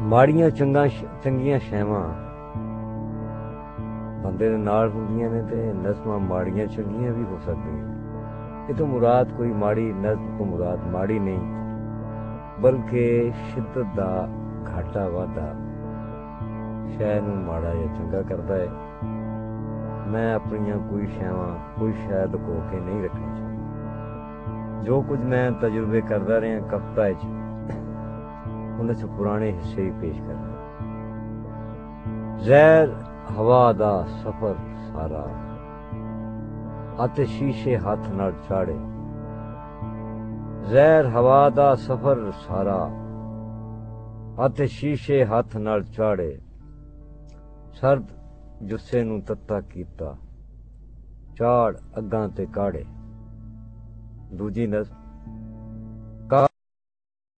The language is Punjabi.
ਮਾੜੀਆਂ ਚੰਗਾ ਚੰਗੀਆਂ ਸ਼ੈਵਾਂ। ਬੰਦੇ ਦੇ ਨਾਲ ਹੁੰਦੀਆਂ ਨੇ ਤੇ ਨਜ਼ਮਾਂ ਮਾੜੀਆਂ ਚੰਗੀਆਂ ਵੀ ਹੋ ਸਕਦੀਆਂ। ਇਹ ਤੋਂ ਮੁਰਾਦ ਕੋਈ ਮਾੜੀ ਨਜ਼ਮ ਤੋਂ ਮੁਰਾਦ ਮਾੜੀ ਨਹੀਂ। ਬਲਕਿ ਸ਼ਿੱਦਤ ਦਾ ਘਾਟਾ ਵਾਧਾ। ਸ਼ੈ ਨੂੰ ਮਾੜਾ ਜਾਂ ਚੰਗਾ ਕਰਦਾ ਹੈ ਮੈਂ ਆਪਣੀਆਂ ਕੋਈ ਸ਼ੈਵਾਂ, ਕੋਈ ਸ਼ਾਇਦ ਕੋ ਕੇ ਨਹੀਂ ਰੱਖਣੀ ਚਾਹੁੰਦਾ। ਜੋ ਕੁਝ ਮੈਂ ਤਜਰਬੇ ਕਰਦਾ ਰਿਹਾ ਕਵਿਤਾ ਵਿੱਚ ਉਹਨਾਂ ਚ ਪੁਰਾਣੇ ਹਿੱਸੇ ਹੀ ਪੇਸ਼ ਕਰਨਾ। ਜ਼ਹਿਰ, ਹਵਾ ਦਾ ਸਫਰ ਸਾਰਾ ਅਤੇ ਸ਼ੀਸ਼ੇ ਹੱਥ ਨਾਲ ਚਾੜੇ ਜ਼ਹਿਰ, ਹਵਾ ਦਾ ਸਫਰ ਸਾਰਾ ਅਤੇ ਸ਼ੀਸ਼ੇ ਹੱਥ ਨਾਲ ਚਾੜੇ ਸਰਦ ਜੁੱਸੇ ਨੂੰ ਤੱਤਾ ਕੀਤਾ, ਝਾੜ ਅੱਗਾਂ ਤੇ ਕਾੜੇ ਦੂਜੀ ਨਜ਼ਮ